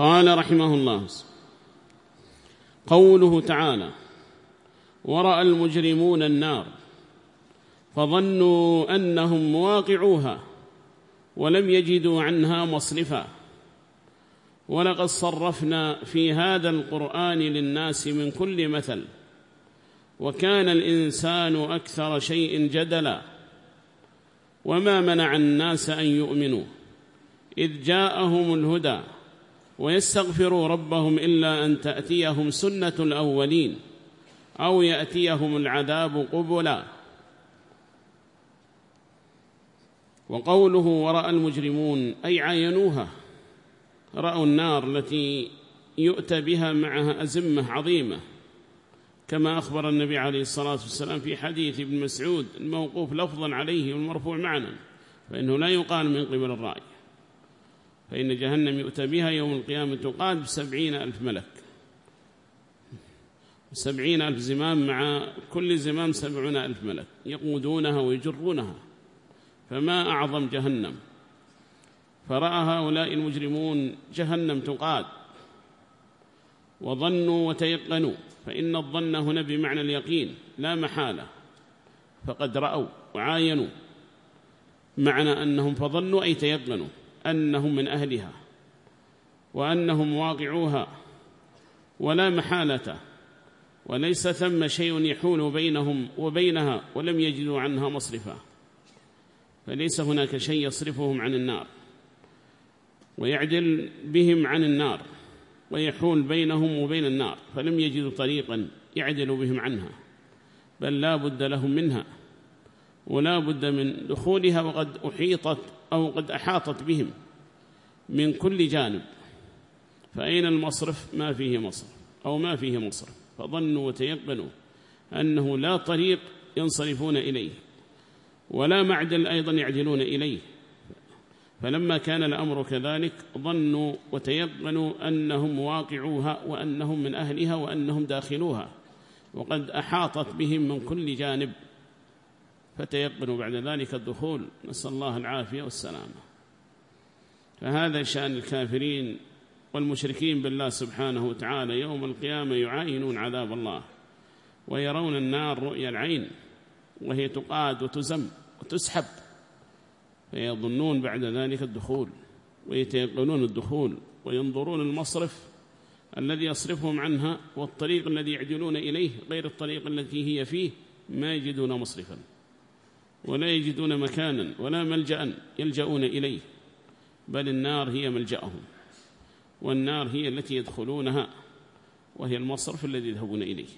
قال رحمه الله قوله تعالى ورأى المجرمون النار فظنوا أنهم مواقعوها ولم يجدوا عنها مصرفا ولقد صرفنا في هذا القرآن للناس من كل مثل وكان الإنسان أكثر شيء جدلا وما منع الناس أن يؤمنوا إذ جاءهم الهدى ويستغفروا ربهم إلا أن تأتيهم سنة الأولين أو يأتيهم العذاب قبلا. وقوله ورأى المجرمون أي عاينوها رأوا النار التي يؤتى بها معها أزمة عظيمة كما أخبر النبي عليه الصلاة والسلام في حديث ابن مسعود الموقوف لفظا عليه والمرفوع معنا فإنه لا يقال من قبل الرأي. فإن جهنم يؤتى بها يوم القيامة تقال بسبعين ألف ملك. سبعين ألف زمام مع كل زمام سبعون ألف ملك. يقودونها ويجرونها. فما أعظم جهنم؟ فرأى هؤلاء المجرمون جهنم تقاد. وظنوا وتيقنوا. فإن الظن هنا بمعنى اليقين. لا محالة. فقد رأوا وعاينوا. معنى أنهم فظنوا أي تيقنوا. أنهم من أهلها وأنهم واقعوها ولا محالة وليس ثم شيء يحول بينهم وبينها ولم يجدوا عنها مصرفا فليس هناك شيء يصرفهم عن النار ويعدل بهم عن النار ويحول بينهم وبين النار فلم يجدوا طريقا يعدل بهم عنها بل لا بد لهم منها ولا بد من دخولها وقد أحيطت أو قد أحاطت بهم من كل جانب فأين المصرف؟ ما فيه مصرف أو ما فيه مصرف فظنوا وتيقنوا أنه لا طريق ينصرفون إليه ولا معدل أيضا يعدلون إليه. فلما كان الأمر كذلك ظنوا وتيقنوا أنهم واقعوها وأنهم من أهلها وأنهم داخلوها وقد أحاطت بهم من كل جانب. فتيقنوا بعد ذلك الدخول. نسأل الله العافية والسلامة. فهذا شأن الكافرين والمشركين بالله سبحانه وتعالى يوم القيامة يعاينون عذاب الله ويرون النار رؤيا العين وهي تقاد وتزم وتسحب فيظنون بعد ذلك الدخول ويتيقنون الدخول وينظرون المصرف الذي يصرفهم عنها والطريق الذي يعدلون إليه غير الطريق التي هي فيه ما يجدون مصرفا. ولا يجدون مكانا ولا ملجأ يلجؤون إليه بل النار هي ملجأهم والنار هي التي يدخلونها وهي المصرف الذي يذهبون إليه.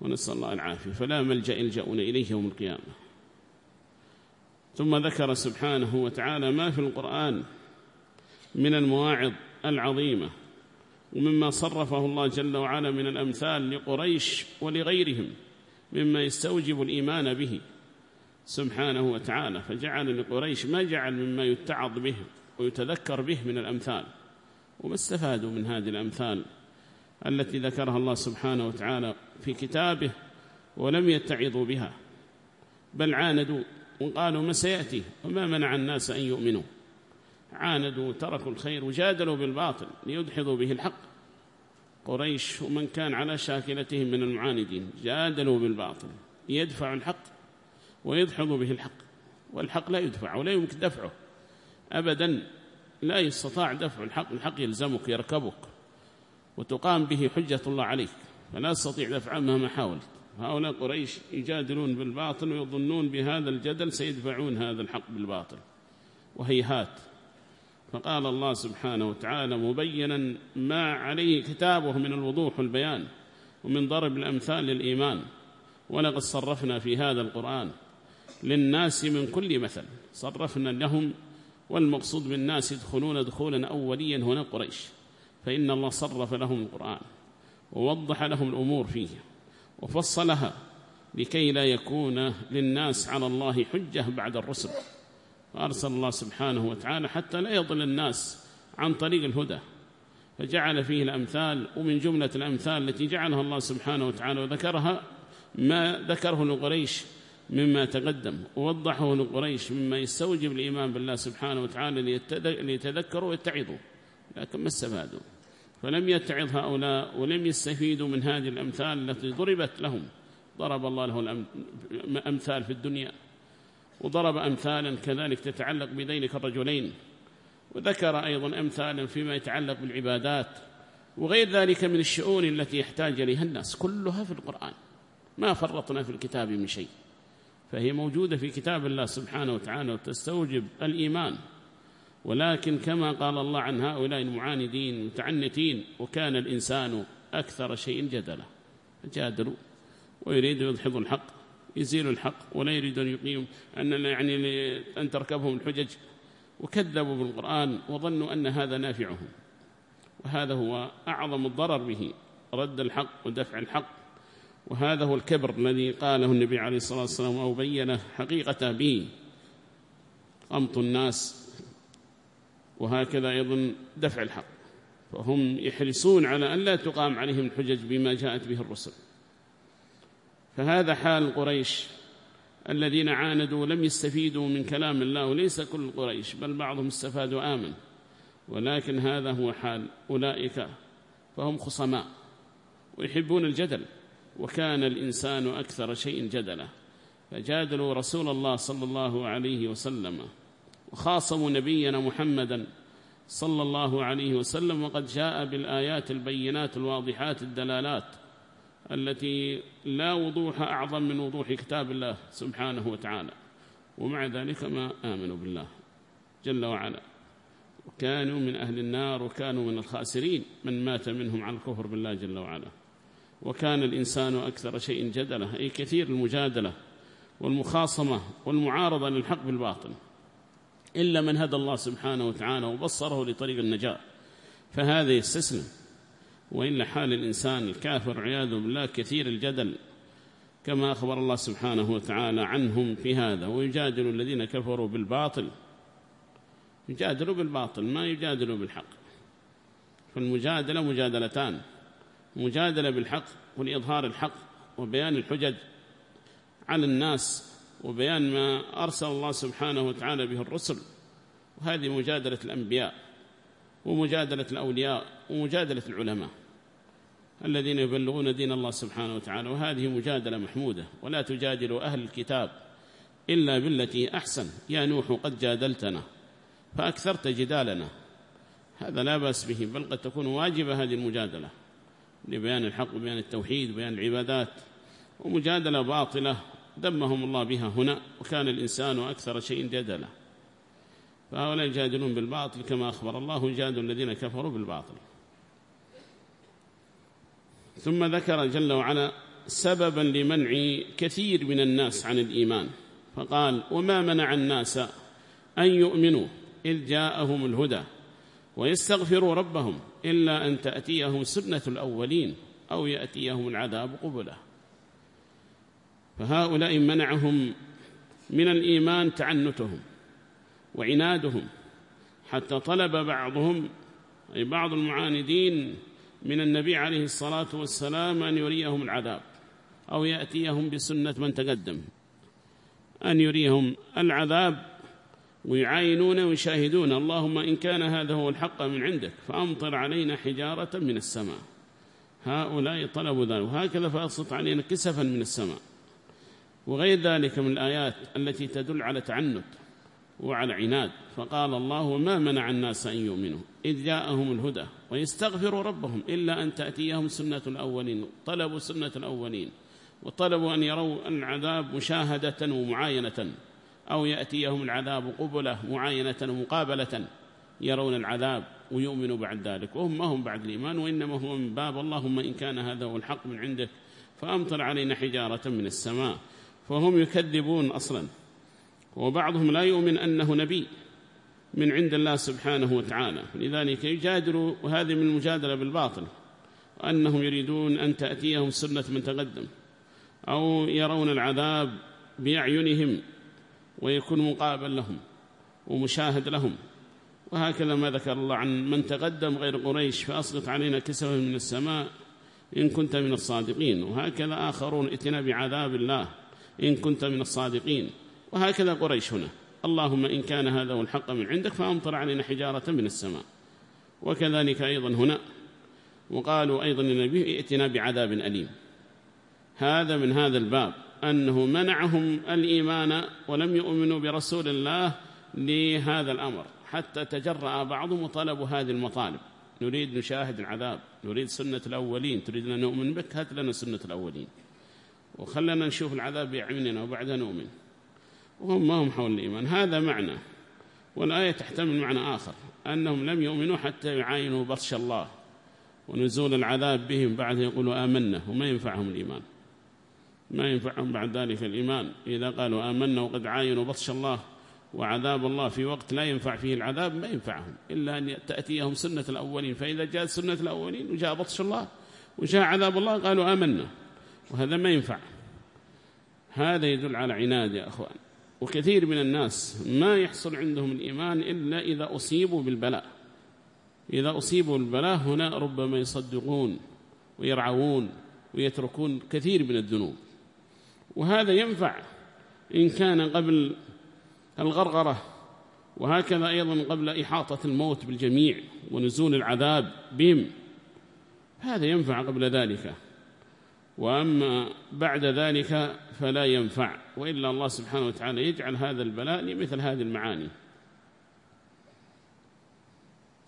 ونسأل الله العافية. فلا ملجأ يلجؤون إليه يوم القيامة. ثم ذكر سبحانه وتعالى ما في القرآن من المواعظ العظيمة ومما صرفه الله جل وعلا من الأمثال لقريش ولغيرهم مما يستوجب الإيمان به. سبحانه وتعالى فجعل لقريش ما جعل مما يتعظ به ويتذكر به من الأمثال. وما استفادوا من هذه الأمثال التي ذكرها الله سبحانه وتعالى في كتابه ولم يتعظوا بها بل عاندوا وقالوا ما سيأتي وما منع الناس أن يؤمنوا. عاندوا وتركوا الخير وجادلوا بالباطل ليدحضوا به الحق. قريش ومن كان على شاكلتهم من المعاندين جادلوا بالباطل يدفع الحق ويدحضوا به الحق والحق لا يدفع ولا يمكن دفعه أبدا لا يستطاع دفع الحق الحق يلزمك يركبك وتقام به حجة الله عليك فلا تستطيع دفعه مهما حاولت. هؤلاء قريش يجادلون بالباطل ويظنون بهذا الجدل سيدفعون هذا الحق بالباطل وهيهات. فقال الله سبحانه وتعالى مبينا ما عليه كتابه من الوضوح والبيان ومن ضرب الأمثال للإيمان. ولقد صرفنا في هذا القرآن للناس من كل مثل. صرفنا لهم والمقصود بالناس يدخلون دخولا أوليا هنا قريش. فإن الله صرف لهم القرآن ووضح لهم الأمور فيه وفصلها لكي لا يكون للناس على الله حجة بعد الرسل. فأرسل الله سبحانه وتعالى حتى لا يضل الناس عن طريق الهدى. فجعل فيه الأمثال ومن جملة الأمثال التي جعلها الله سبحانه وتعالى وذكرها ما ذكره لقريش مما تقدم. ووضحه لقريش مما يستوجب الإيمان بالله سبحانه وتعالى ليتذكروا ويتعظوا لكن ما استفادوا. فلم يتعظ هؤلاء ولم يستفيدوا من هذه الأمثال التي ضربت لهم. ضرب الله له الأمثال في الدنيا وضرب أمثالا كذلك تتعلق بذينك الرجلين. وذكر أيضا أمثالا فيما يتعلق بالعبادات وغير ذلك من الشؤون التي يحتاج إليها الناس كلها في القرآن. ما فرطنا في الكتاب من شيء. فهي موجودة في كتاب الله سبحانه وتعالى وتستوجب الإيمان. ولكن كما قال الله عن هؤلاء المعاندين المتعنتين وكان الإنسان أكثر شيء جدلا جادلوا ويريد يدحض الحق يزيل الحق ولا يريد أن يقيم أن يعني أن تركبهم الحجج. وكذبوا بالقرآن وظنوا أن هذا نافعهم. وهذا هو أعظم الضرر به رد الحق ودفع الحق. وهذا هو الكبر الذي قاله النبي عليه الصلاة والسلام أو بين حقيقته به. قمط الناس. وهكذا أيضا دفع الحق. فهم يحرصون على أن لا تقام عليهم الحجج بما جاءت به الرسل. فهذا حال قريش الذين عاندوا لم يستفيدوا من كلام الله وليس كل قريش بل بعضهم استفاد وآمن ولكن هذا هو حال أولئك. فهم خصماء ويحبون الجدل. وكان الإنسان أكثر شيء جدلا فجادلوا رسول الله صلى الله عليه وسلم وخاصموا نبينا محمدا صلى الله عليه وسلم وقد جاء بالآيات البينات الواضحات الدلالات التي لا وضوح أعظم من وضوح كتاب الله سبحانه وتعالى. ومع ذلك ما آمنوا بالله جل وعلا. وكانوا من أهل النار وكانوا من الخاسرين من مات منهم على الكفر بالله جل وعلا. وكان الإنسان أكثر شيء جدلة أي كثير المجادلة والمخاصمة والمعارضة للحق بالباطل. إلا من هدى الله سبحانه وتعالى وبصره لطريق النجاة. فهذا يستسلم وإلا حال الإنسان الكافر عياذ بالله كثير الجدل كما أخبر الله سبحانه وتعالى عنهم في هذا. ويجادل الذين كفروا بالباطل. يجادلوا بالباطل ما يجادلوا بالحق. فالمجادلة مجادلتان. مجادلة بالحق ولإظهار الحق وبيان الحجج على الناس وبيان ما أرسل الله سبحانه وتعالى به الرسل. وهذه مجادلة الأنبياء ومجادلة الأولياء ومجادلة العلماء الذين يبلغون دين الله سبحانه وتعالى. وهذه مجادلة محمودة. ولا تجادلوا أهل الكتاب إلا بالتي أحسن. يا نوح قد جادلتنا فأكثرت جدالنا. هذا لا بأس به بل قد تكون واجبة هذه المجادلة. لبيان الحق وبيان التوحيد وبيان العبادات ومجادلة باطلة دمهم الله بها هنا وكان الإنسان أكثر شيء جدلا. فهؤلاء يجادلون بالباطل كما أخبر الله يجادل الذين كفروا بالباطل. ثم ذكر جل وعلا سببا لمنع كثير من الناس عن الإيمان. فقال وما منع الناس أن يؤمنوا إذ جاءهم الهدى ويستغفروا ربهم إلا أن تأتيهم سنة الأولين أو يأتيهم العذاب قبلا فهؤلاء منعهم من الإيمان تعنتهم وعنادهم حتى طلب بعضهم أي بعض المعاندين من النبي عليه الصلاة والسلام أن يريهم العذاب أو يأتيهم بسنة من تقدم أن يريهم العذاب ويعاينون ويشاهدون. اللهم إن كان هذا هو الحق من عندك فأمطر علينا حجارة من السماء. هؤلاء طلبوا ذلك. وهكذا فأسقط علينا كسفا من السماء. وغير ذلك من الآيات التي تدل على تعنت وعلى عناد. فقال الله وما منع الناس أن يؤمنوا. إذ جاءهم الهدى ويستغفروا ربهم إلا أن تأتيهم سنة الأولين. طلبوا سنة الأولين. وطلبوا أن يروا العذاب مشاهدة ومعاينة. أو يأتيهم العذاب قبلة معاينة ومقابلة يرون العذاب ويؤمنوا بعد ذلك. وهم ما هم بعد الإيمان وإنما هو من باب اللهم إن كان هذا هو الحق من عندك فأمطر علينا حجارة من السماء. فهم يكذبون أصلا. وبعضهم لا يؤمن أنه نبي من عند الله سبحانه وتعالى. لذلك يجادلوا وهذه من المجادلة بالباطل. أنهم يريدون أن تأتيهم سنة من تقدم. أو يرون العذاب بأعينهم. ويكون مقابل لهم ومشاهد لهم. وهكذا ما ذكر الله عن من تقدم غير قريش فأسقط علينا كسفا من السماء إن كنت من الصادقين. وهكذا آخرون اتنا بعذاب الله إن كنت من الصادقين. وهكذا قريش هنا. اللهم إن كان هذا الحق من عندك فأمطر علينا حجارة من السماء. وكذلك أيضا هنا وقالوا أيضا للنبي ائتنا بعذاب أليم. هذا من هذا الباب. أنه منعهم الإيمان ولم يؤمنوا برسول الله لهذا الأمر حتى تجرأ بعضهم وطلبوا هذه المطالب. نريد نشاهد العذاب نريد سنة الأولين تريدنا نؤمن بك هات لنا سنة الأولين. وخلنا نشوف العذاب بأعيننا وبعدها نؤمن. وهم ما هم حول الإيمان. هذا معنى والآية تحتمل معنى آخر أنهم لم يؤمنوا حتى يعاينوا بطش الله ونزول العذاب بهم بعد يقولوا آمنا وما ينفعهم الإيمان. ما ينفعهم بعد ذلك الإيمان. إذا قالوا آمنا وقد عاينوا بطش الله وعذاب الله في وقت لا ينفع فيه العذاب ما ينفعهم إلا أن تأتيهم سنة الأولين. فإذا جاءت سنة الأولين وجاء بطش الله وجاء عذاب الله قالوا آمنا وهذا ما ينفع. هذا يدل على عناد يا أخوان. وكثير من الناس ما يحصل عندهم الإيمان إلا إذا أصيبوا بالبلاء. إذا أصيبوا بالبلاء هنا ربما يصدقون ويرعون ويتركون كثير من الذنوب. وهذا ينفع إن كان قبل الغرغرة وهكذا أيضا قبل إحاطة الموت بالجميع ونزول العذاب بهم. هذا ينفع قبل ذلك. وأما بعد ذلك فلا ينفع وإلا الله سبحانه وتعالى يجعل هذا البلاء لمثل هذه المعاني.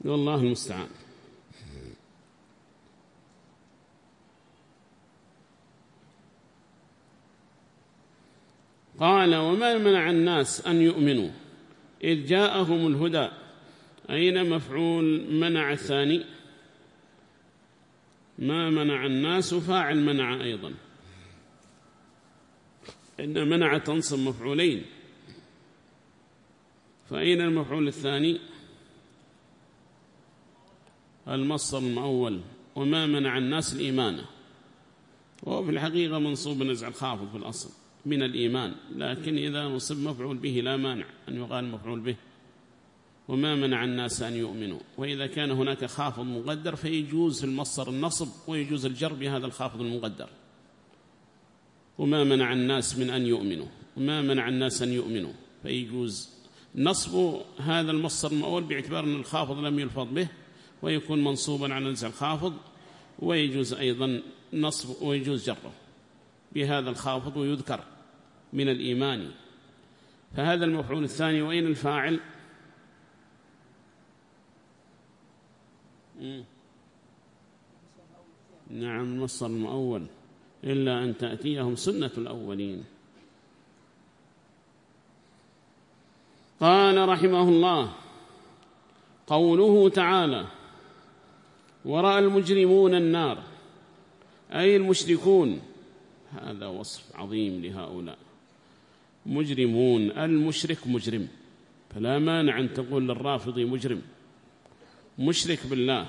والله المستعان. قال وما منع الناس أن يؤمنوا إذ جاءهم الهدى. أين مفعول منع الثاني؟ ما منع الناس فاعل منع أيضا. إن منع تنصب مفعولين. فأين المفعول الثاني؟ المصر المأول وما منع الناس الإيمان. وهو في الحقيقة منصوب نزع الخافض في الأصل. من الإيمان لكن إذا نصب مفعول به لا مانع أن يقال مفعول به. وما منع الناس أن يؤمنوا. وإذا كان هناك خافض مقدر فيجوز في المصر النصب ويجوز الجر بهذا الخافض المقدر. وما منع الناس من أن يؤمنوا. وما منع الناس أن يؤمنوا. فيجوز نصب هذا المصر المأول باعتبار أن الخافض لم يلفظ به ويكون منصوبا على نزع الخافض. ويجوز أيضا نصب ويجوز جره بهذا الخافض ويذكر. من الإيمان. فهذا المفعول الثاني وين الفاعل؟ نعم المصر المؤول. إلا أن تأتيهم سنة الأولين. قال رحمه الله قوله تعالى ورأى المجرمون النار أي المشركون. هذا وصف عظيم لهؤلاء. مجرمون المشرك مجرم. فلا مانع أن تقول للرافضي مجرم. مشرك بالله.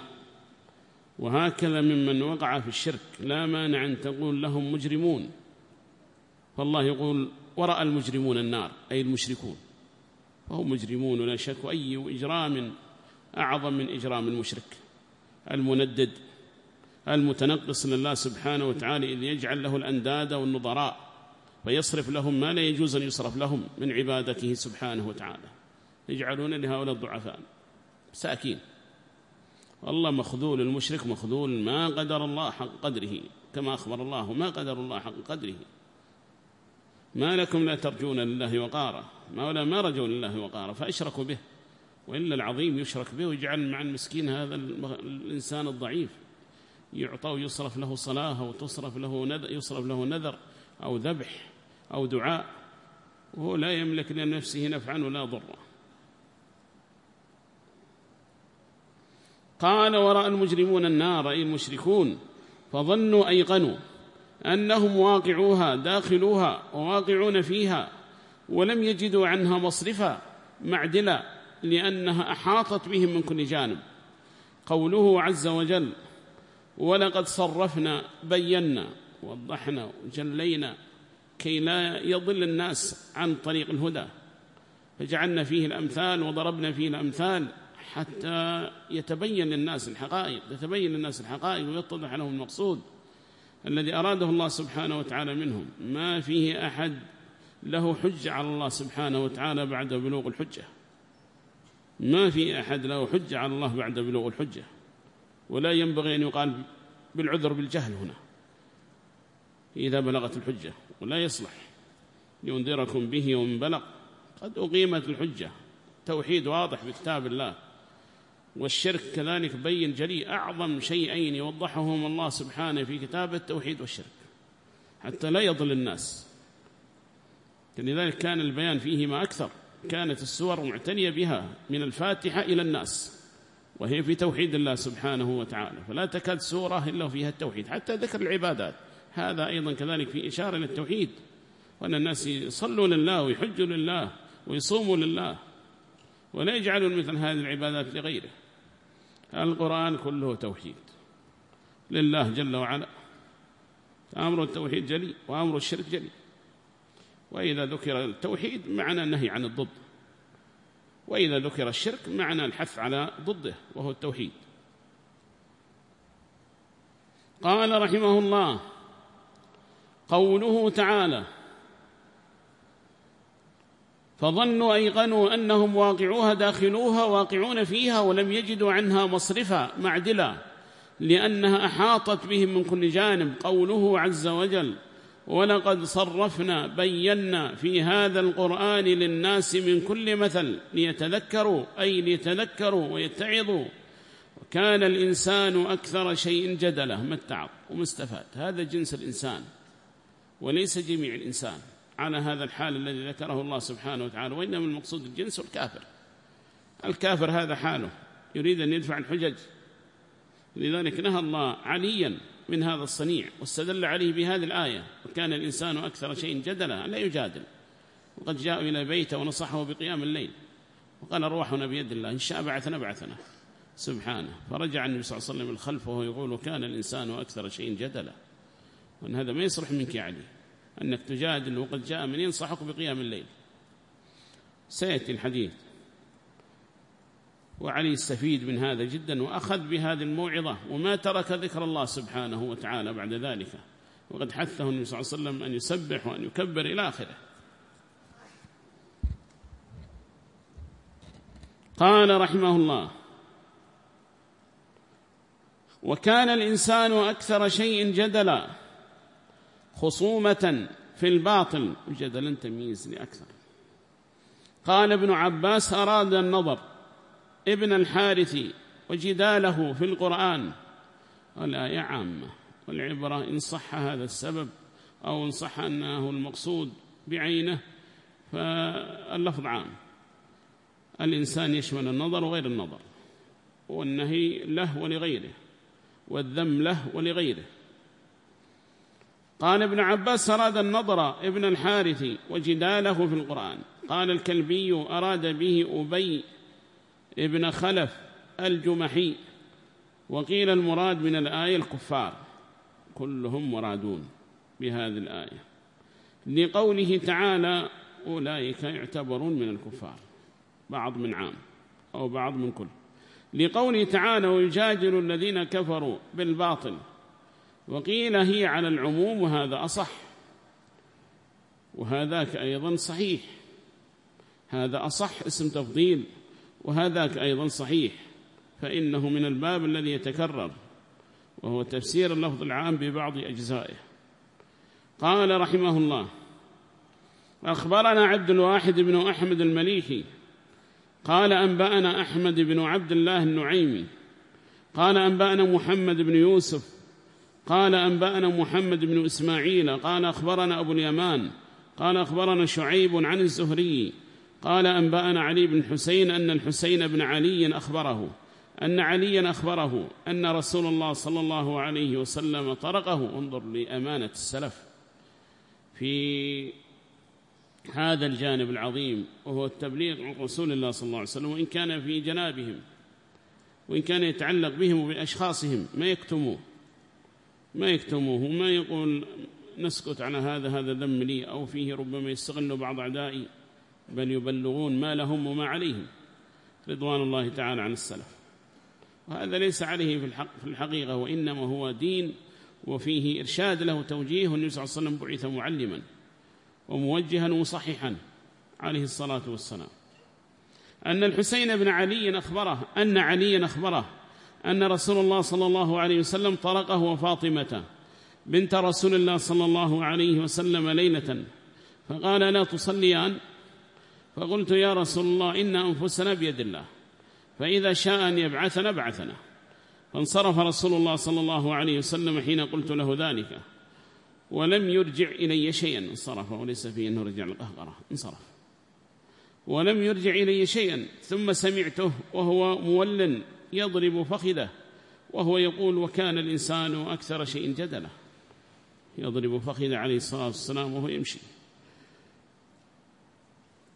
وهكذا ممن وقع في الشرك لا مانع أن تقول لهم مجرمون. فالله يقول ورأى المجرمون النار أي المشركون. فهم مجرمون ولا شك أي إجرام أعظم من إجرام المشرك. المندد المتنقص لله سبحانه وتعالى إذ يجعل له الأنداد والنظراء. فيصرف لهم ما لا يجوز أن يصرف لهم من عبادته سبحانه وتعالى. يجعلون لهؤلاء الضعفاء ساكين. والله مخذول المشرك مخذول ما قدر الله حق قدره كما أخبر الله ما قدر الله حق قدره. ما لكم لا ترجون لله وقارا ما ولا ما رجوا لله وقارا فأشركوا به وإلا العظيم يشرك به ويجعل مع المسكين هذا الإنسان الضعيف. يعطى ويصرف له صلاة أو تصرف له نذر يصرف له نذر أو ذبح. أو دعاء وهو لا يملك لنفسه نفعا ولا ضرا. قال ورأى المجرمون النار أي المشركون فظنوا أيقنوا أنهم واقعوها داخلوها وواقعون فيها ولم يجدوا عنها مصرفا معدلا لأنها أحاطت بهم من كل جانب. قوله عز وجل ولقد صرفنا بينا وضحنا وجلينا كي لا يضل الناس عن طريق الهدى. فجعلنا فيه الأمثال وضربنا فيه الأمثال حتى يتبين للناس الحقائق يتبين للناس الحقائق ويتضح لهم المقصود الذي أراده الله سبحانه وتعالى منهم. ما فيه أحد له حجة على الله سبحانه وتعالى بعد بلوغ الحجة. ما في أحد له حجة على الله بعد بلوغ الحجة. ولا ينبغي أن يقال بالعذر بالجهل هنا إذا بلغت الحجة. ولا يصلح. لينذركم به ومن بلغ. قد أقيمت الحجة. توحيد واضح بكتاب الله. والشرك كذلك بين جلي. أعظم شيئين يوضحهم الله سبحانه في كتاب التوحيد والشرك. حتى لا يضل الناس. لذلك كان البيان فيهما أكثر. كانت السور معتنية بها من الفاتحة إلى الناس. وهي في توحيد الله سبحانه وتعالى. فلا تكاد سورة إلا فيها التوحيد. حتى ذكر العبادات. هذا أيضا كذلك في إشارة للتوحيد وأن الناس يصلوا لله ويحجوا لله ويصوموا لله ولا يجعلون مثل هذه العبادات لغيره. القرآن كله توحيد لله جل وعلا. أمر التوحيد جلي وأمر الشرك جلي. وإذا ذكر التوحيد معنى النهي عن الضد. وإذا ذكر الشرك معنى الحث على ضده وهو التوحيد. قال رحمه الله قوله تعالى فظنوا أيقنوا أنهم واقعوها داخلوها واقعون فيها ولم يجدوا عنها مصرفا معدلا لأنها أحاطت بهم من كل جانب. قوله عز وجل ولقد صرفنا بينا في هذا القرآن للناس من كل مثل ليتذكروا أي ليتذكروا ويتعظوا. وكان الإنسان أكثر شيء جدله ما اتعظ ومستفاد هذا جنس الإنسان. وليس جميع الإنسان على هذا الحال الذي ذكره الله سبحانه وتعالى وإنما المقصود الجنس والكافر. الكافر هذا حاله يريد أن يدفع الحجج. لذلك نهى الله عليا من هذا الصنيع واستدل عليه بهذه الآية وكان الإنسان أكثر شيء جدلا لا يجادل. وقد جاءوا إلى بيته ونصحه بقيام الليل. وقال أرواحنا بيد الله إن شاء بعثنا بعثنا. سبحانه. فرجع النبي صلى الله عليه وسلم الخلف وهو يقول كان الإنسان أكثر شيء جدلا. وأن هذا ما يصلح منك يا علي. أنك تجادل وقد جاء من ينصحك بقيام الليل. سيأتي الحديث. وعلي استفيد من هذا جدا وأخذ بهذه الموعظة وما ترك ذكر الله سبحانه وتعالى بعد ذلك. وقد حثه النبي صلى الله عليه وسلم أن يسبح وأن يكبر إلى آخره. قال رحمه الله وكان الإنسان أكثر شيء جدلا خصومة في الباطل. وجدلا تمييز لأكثر قال ابن عباس أراد النظر. ابن الحارث وجداله في القرآن. والآية عامة والعبرة إن صح هذا السبب أو إن صح أنه المقصود بعينه فاللفظ عام. الإنسان يشمل النظر وغير النظر والنهي له ولغيره والذم له ولغيره. قال ابن عباس أراد النظر ابن الحارث وجداله في القرآن. قال الكلبي أراد به أبي ابن خلف الجمحي. وقيل المراد من الآية الكفار. كلهم مرادون بهذه الآية. لقوله تعالى أولئك يعتبرون من الكفار. بعض من عام أو بعض من كل. لقوله تعالى ويجادل الذين كفروا بالباطل. وقيل هي على العموم وهذا أصح. وهذاك أيضا صحيح. هذا أصح اسم تفضيل. وهذاك أيضا صحيح. فإنه من الباب الذي يتكرر. وهو تفسير اللفظ العام ببعض أجزائه. قال رحمه الله أخبرنا عبد الواحد بن أحمد المليحي قال أنبأنا أحمد بن عبد الله النعيمي. قال أنبأنا محمد بن يوسف. قال أنبأنا محمد بن إسماعيل قال أخبرنا أبو اليمان قال أخبرنا شعيب عن الزهري قال أنبأنا علي بن حسين أن الحسين بن علي أخبره أن عليا أخبره أن رسول الله صلى الله عليه وسلم طرقه انظر لأمانة السلف. في هذا الجانب العظيم وهو التبليغ عن رسول الله صلى الله عليه وسلم وإن كان في جنابهم وإن كان يتعلق بهم وبأشخاصهم ما يكتموه. ما يكتموه ما يقول نسكت عن هذا هذا ذم لي أو فيه ربما يستغل بعض أعدائي بل يبلغون ما لهم وما عليهم. رضوان الله تعالى عن السلف. وهذا ليس عليه في, الحق في الحقيقة وإنما هو دين وفيه إرشاد له توجيه والنبي صلى الله عليه وسلم بعث معلما وموجها ومصححا عليه الصلاة والسلام. أن الحسين بن علي أخبره أن علي أخبره أن رسول الله صلى الله عليه وسلم طرقه وفاطمة بنت رسول الله صلى الله عليه وسلم ليلة. فقال لا تصليان؟ فقلت يا رسول الله إن أنفسنا بيد الله. فإذا شاء أن يبعثنا بعثنا فانصرف رسول الله صلى الله عليه وسلم حين قلت له ذلك. ولم يرجع إلي شيئا. انصرف وليس فيه أنه رجع القهقرة. انصرف. ولم يرجع إلي شيئا. ثم سمعته وهو مول يضرب فخذه وهو يقول وكان الإنسان أكثر شيء جدله يضرب فخذه عليه الصلاة والسلام وهو يمشي.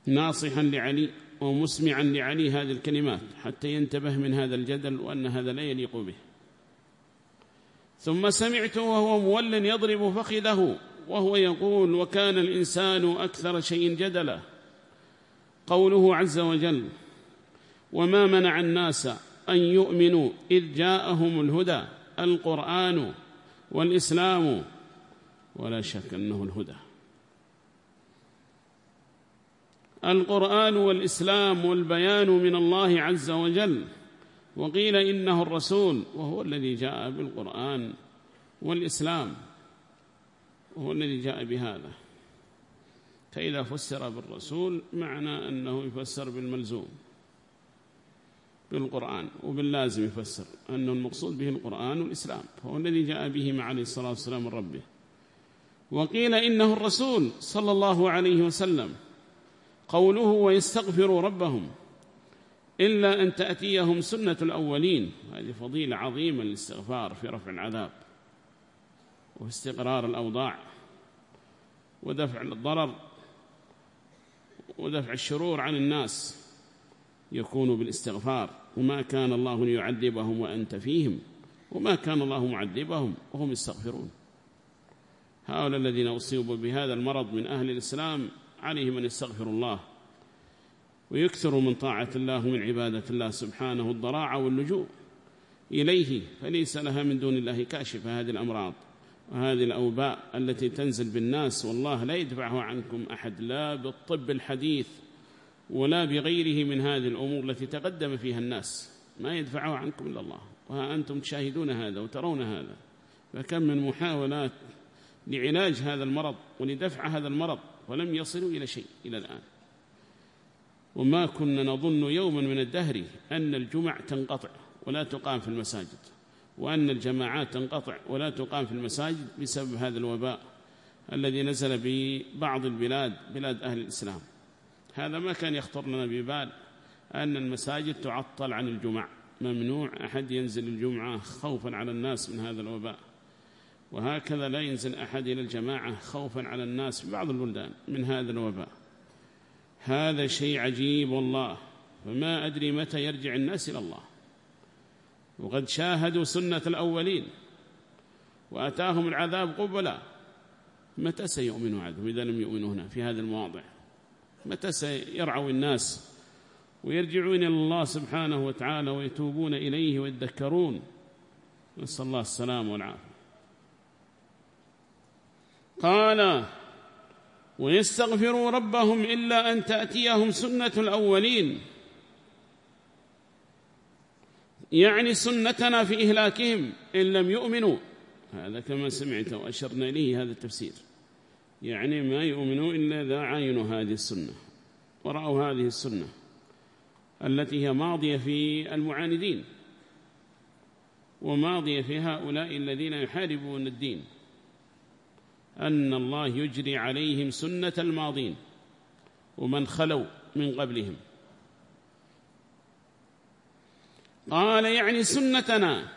ناصحا لعلي ومسمعا لعلي هذه الكلمات حتى ينتبه من هذا الجدل وأن هذا لا يليق به. ثم سمعته وهو مول يضرب فخذه وهو يقول وكان الإنسان أكثر شيء جدلا. قوله عز وجل وما منع الناس أن يؤمنوا إذ جاءهم الهدى القرآن والإسلام ولا شك أنه الهدى. القرآن والإسلام والبيان من الله عز وجل وقيل إنه الرسول وهو الذي جاء بالقرآن والإسلام وهو الذي جاء بهذا. فإذا فسر بالرسول معنى أنه يفسر بالملزوم. بالقرآن وباللازم يفسر أنه المقصود به القرآن والإسلام فهو الذي جاء به مع عليه الصلاة والسلام من ربه. وقيل إنه الرسول صلى الله عليه وسلم قوله ويستغفروا ربهم إلا أن تأتيهم سنة الأولين. هذه فضيلة عظيمة للاستغفار في رفع العذاب واستقرار الأوضاع ودفع الضرر ودفع الشرور عن الناس. يكون بالاستغفار وما كان الله ليعذبهم وأنت فيهم وما كان الله معذبهم وهم يستغفرون. هؤلاء الذين أصيبوا بهذا المرض من أهل الإسلام عليهم أن يستغفروا الله ويكثروا من طاعة الله من عبادة الله سبحانه الضراعة واللجوء إليه فليس لها من دون الله كاشف هذه الأمراض وهذه الأوباء التي تنزل بالناس والله لا يدفعها عنكم أحد لا بالطب الحديث ولا بغيره من هذه الأمور التي تقدم فيها الناس ما يدفعها عنكم إلا الله. وها أنتم تشاهدون هذا وترون هذا. فكم من محاولات لعلاج هذا المرض ولدفع هذا المرض ولم يصلوا إلى شيء إلى الآن. وما كنا نظن يوما من الدهر أن الجمع تنقطع ولا تقام في المساجد وأن الجماعات تنقطع ولا تقام في المساجد بسبب هذا الوباء الذي نزل ببعض البلاد بلاد أهل الإسلام. هذا ما كان يخطر لنا ببال أن المساجد تعطل عن الجمع. ممنوع أحد ينزل الجمعة خوفا على الناس من هذا الوباء. وهكذا لا ينزل أحد إلى الجماعة خوفا على الناس في بعض البلدان من هذا الوباء. هذا شيء عجيب والله. فما أدري متى يرجع الناس إلى الله. وقد شاهدوا سنة الأولين وأتاهم العذاب قبلا. متى سيؤمنوا عذب إذا لم يؤمنوا هنا في هذه المواضع. متى سيرعوا الناس ويرجعون إلى الله سبحانه وتعالى ويتوبون إليه ويتذكرون. نسأل الله السلام والعافية. قال ويستغفروا ربهم إلا أن تأتيهم سنة الأولين. يعني سنتنا في إهلاكهم إن لم يؤمنوا. هذا كما سمعت وأشرنا إليه هذا التفسير. يعني ما يؤمنوا إلا إذا عاينوا هذه السنة ورأوا هذه السنة التي هي ماضية في المعاندين وماضية في هؤلاء الذين يحاربون الدين. أن الله يجري عليهم سنة الماضين ومن خلوا من قبلهم. قال يعني سنتنا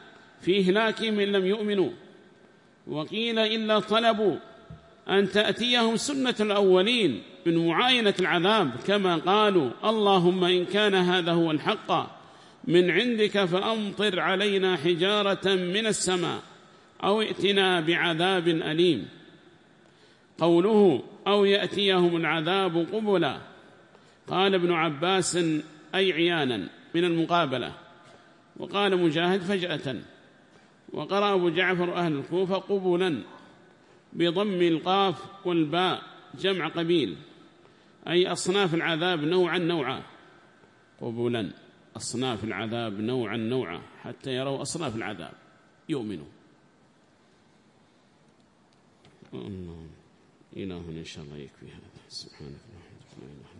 في إهلاكهم إن لم يؤمنوا. وقيل إلا طلبوا أن تأتيهم سنة الأولين من معاينة العذاب كما قالوا اللهم إن كان هذا هو الحق من عندك فأمطر علينا حجارة من السماء أو ائتنا بعذاب أليم. قوله أو يأتيهم العذاب قبلا. قال ابن عباس أي عيانا من المقابلة. وقال مجاهد فجأة. وقرأ أبو جعفر أهل الكوفة قبلا. بضم القاف والباء جمع قبيل أي أصناف العذاب نوعا نوعا. قبلا أصناف العذاب نوعا نوعا حتى يروا أصناف العذاب يؤمنوا الله إله إن شاء الله يكفي هذا. سبحانك اللهم